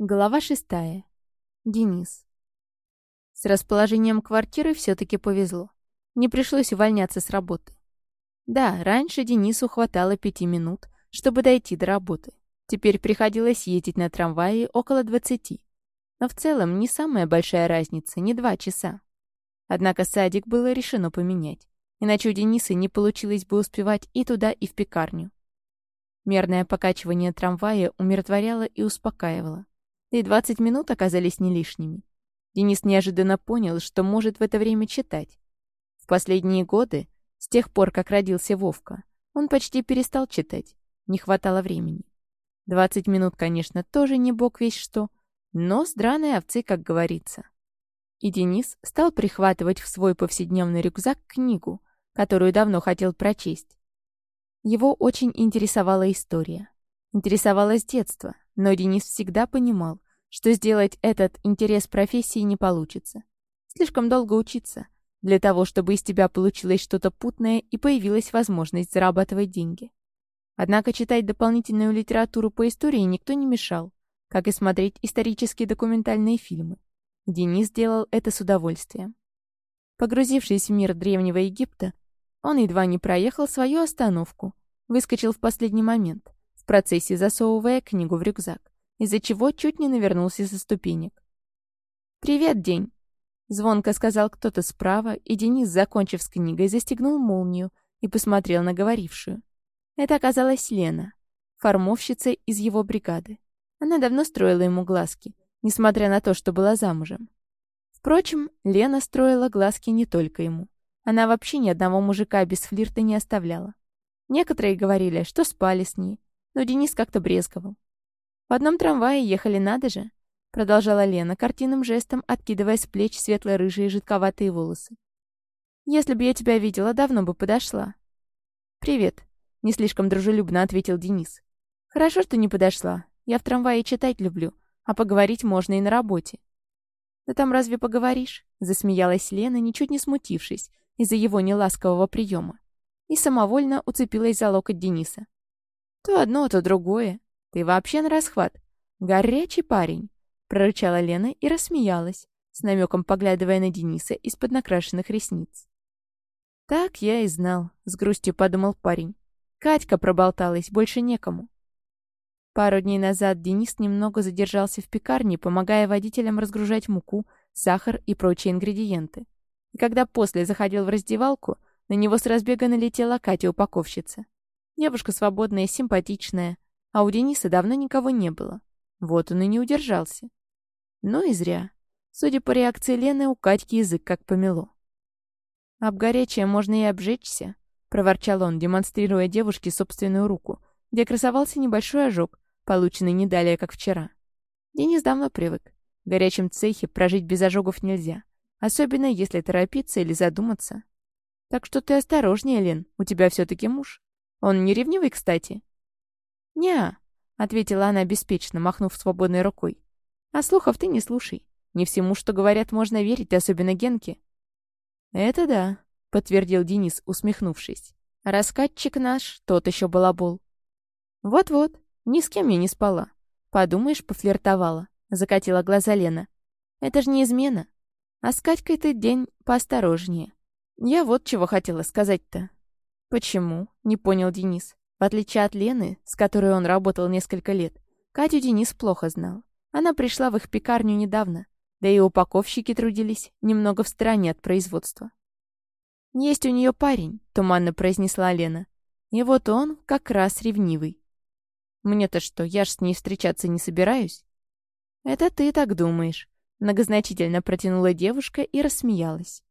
Глава шестая. Денис. С расположением квартиры все-таки повезло. Не пришлось увольняться с работы. Да, раньше Денису хватало пяти минут, чтобы дойти до работы. Теперь приходилось ездить на трамвае около двадцати. Но в целом не самая большая разница, не два часа. Однако садик было решено поменять, иначе у Дениса не получилось бы успевать и туда, и в пекарню. Мерное покачивание трамвая умиротворяло и успокаивало. И 20 минут оказались не лишними. Денис неожиданно понял, что может в это время читать. В последние годы, с тех пор, как родился Вовка, он почти перестал читать. Не хватало времени. 20 минут, конечно, тоже не бог весь что, но с овцы, как говорится. И Денис стал прихватывать в свой повседневный рюкзак книгу, которую давно хотел прочесть. Его очень интересовала история. Интересовало с детства, но Денис всегда понимал, что сделать этот интерес профессии не получится. Слишком долго учиться для того, чтобы из тебя получилось что-то путное и появилась возможность зарабатывать деньги. Однако читать дополнительную литературу по истории никто не мешал, как и смотреть исторические документальные фильмы. Денис делал это с удовольствием. Погрузившись в мир Древнего Египта, он едва не проехал свою остановку, выскочил в последний момент, процессе засовывая книгу в рюкзак, из-за чего чуть не навернулся со ступенек. «Привет, день!» — звонко сказал кто-то справа, и Денис, закончив с книгой, застегнул молнию и посмотрел на говорившую. Это оказалась Лена, формовщица из его бригады. Она давно строила ему глазки, несмотря на то, что была замужем. Впрочем, Лена строила глазки не только ему. Она вообще ни одного мужика без флирта не оставляла. Некоторые говорили, что спали с ней, но Денис как-то брезговал. «В одном трамвае ехали, надо же!» Продолжала Лена, картинным жестом откидывая с плеч светло-рыжие жидковатые волосы. «Если бы я тебя видела, давно бы подошла». «Привет», — не слишком дружелюбно ответил Денис. «Хорошо, что не подошла. Я в трамвае читать люблю, а поговорить можно и на работе». «Да там разве поговоришь?» — засмеялась Лена, ничуть не смутившись из-за его неласкового приема, и самовольно уцепилась за локоть Дениса. То одно, то другое. Ты вообще на расхват. Горячий парень, прорычала Лена и рассмеялась, с намеком поглядывая на Дениса из-под накрашенных ресниц. Так я и знал, с грустью подумал парень. Катька проболталась, больше некому. Пару дней назад Денис немного задержался в пекарне, помогая водителям разгружать муку, сахар и прочие ингредиенты. И когда после заходил в раздевалку, на него с разбега налетела Катя-упаковщица. Девушка свободная, симпатичная, а у Дениса давно никого не было. Вот он и не удержался. Ну и зря. Судя по реакции Лены, у Катьки язык как помело. «Об горячее можно и обжечься», — проворчал он, демонстрируя девушке собственную руку, где красовался небольшой ожог, полученный не далее, как вчера. Денис давно привык. В горячем цехе прожить без ожогов нельзя, особенно если торопиться или задуматься. Так что ты осторожнее, Лен, у тебя все-таки муж. Он не ревнивый, кстати?» «Не-а», ответила она беспечно, махнув свободной рукой. «А слухов ты не слушай. Не всему, что говорят, можно верить, особенно Генке». «Это да», — подтвердил Денис, усмехнувшись. «Раскатчик наш, тот еще балабол». «Вот-вот, ни с кем я не спала. Подумаешь, пофлиртовала», — закатила глаза Лена. «Это же не измена. А с Катькой ты день поосторожнее. Я вот чего хотела сказать-то. «Почему?» — не понял Денис. В отличие от Лены, с которой он работал несколько лет, Катю Денис плохо знал. Она пришла в их пекарню недавно, да и упаковщики трудились немного в стороне от производства. «Есть у нее парень», — туманно произнесла Лена. «И вот он как раз ревнивый». «Мне-то что, я ж с ней встречаться не собираюсь?» «Это ты так думаешь», — многозначительно протянула девушка и рассмеялась.